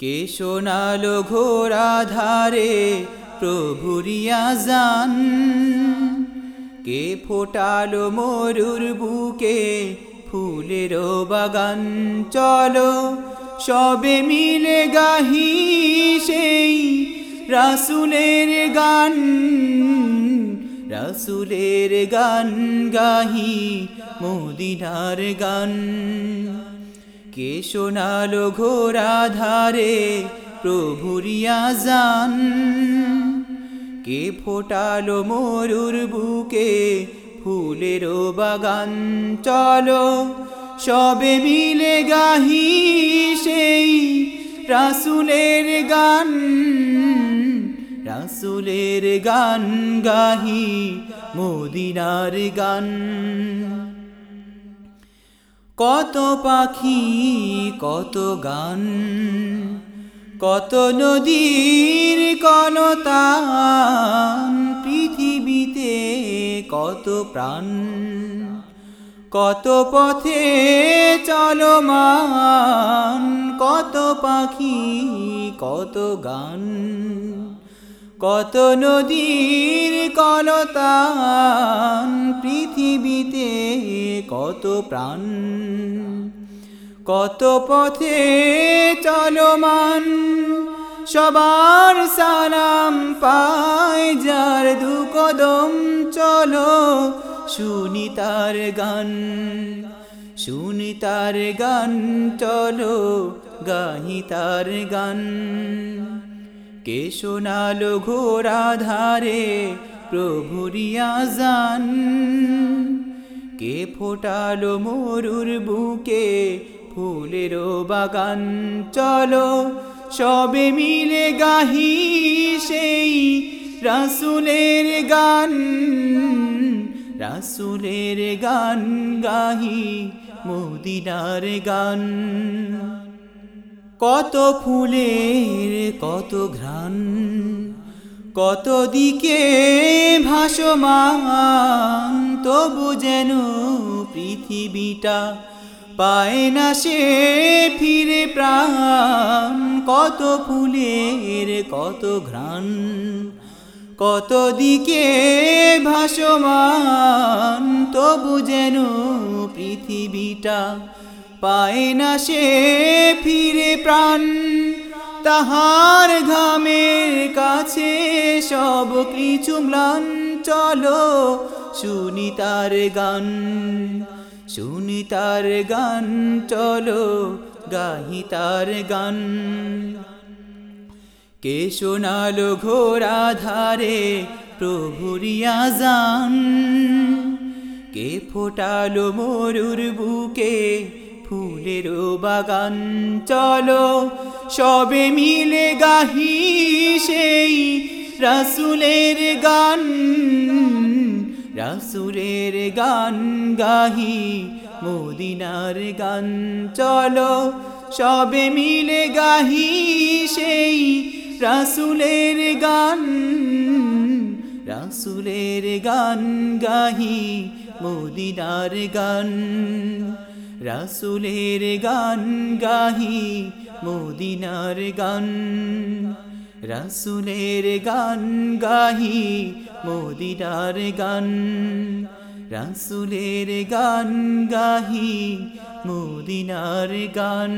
কে শোনালো ঘোরা ধারে প্রভুরিয়া জান কে ফোটালো মরুর বুকে ফুলের বাগান। চলো সবে মিলে গাহি সেই রাসুলের গান। রাসুলের গান গাহি মদিনার গান। কে শোনালো ঘোরা ধারে প্রভুরিয়া জান কে ফোটালো মরুর বুকে ফুলের বাগান? চলো সবে মিলে গাহি সেই রাসুলের গান। রাসুলের গান গাহি মদিনার গান। কত পাখি, কত গান, কত নদীর কলতান পৃথিবীতে কত প্রাণ, কত পথে চলমান, কত পাখি, কত গান, কত নদীর পৃথিবীতে কত প্রাণ, কত পথে চলমান, সবার সালাম পায় যার দু কদম চলো, শুনি তার গান, শুনি তার গান চলো, গাহি তার গান। কে শোনালো ঘোরা ধারে প্রভুরিয়া জান কে ফোটালো মরুর বুকে, ফুলের বাগান চলো, সবে মিলে গাহি সেই রাসুলের গান রাসুলের গান গাহি মদিনার গান। কত ফুলের, কত ঘ্রাণ, কত দিকে ভাসমান তবু যেন পৃথিবীটা পায় না সে ফিরে প্রাণ। কত ফুলের, কত ঘ্রাণ, কত দিকে ভাসমান। তবু যেন পৃথিবীটা পায় না সে ফিরে প্রাণ। তাহার ঘামের কাছে সব কিছু ম্লান। চলো শুনি তার গান, শুনি তার গান, চলো গাহি তার গান। কে শোনালো ঘোরা ধারে প্রভুরিয়া জান কে ফোটালো মরুর বুকে ফুলের বাগান? চলো সবে মিলে গাহি সেই রাসুলের গান। রাসুলের গান গাহি, মদিনার গান চলো, সবে মিলে গাহি সেই রাসুলের গান। রাসুলের গান গাহি, মদিনার গান। রাসুলের গান গাহি, মদিনার গান। রাসুলের গান গাহি মদিনার গান রাসুলের গান গাহি মদিনার গান।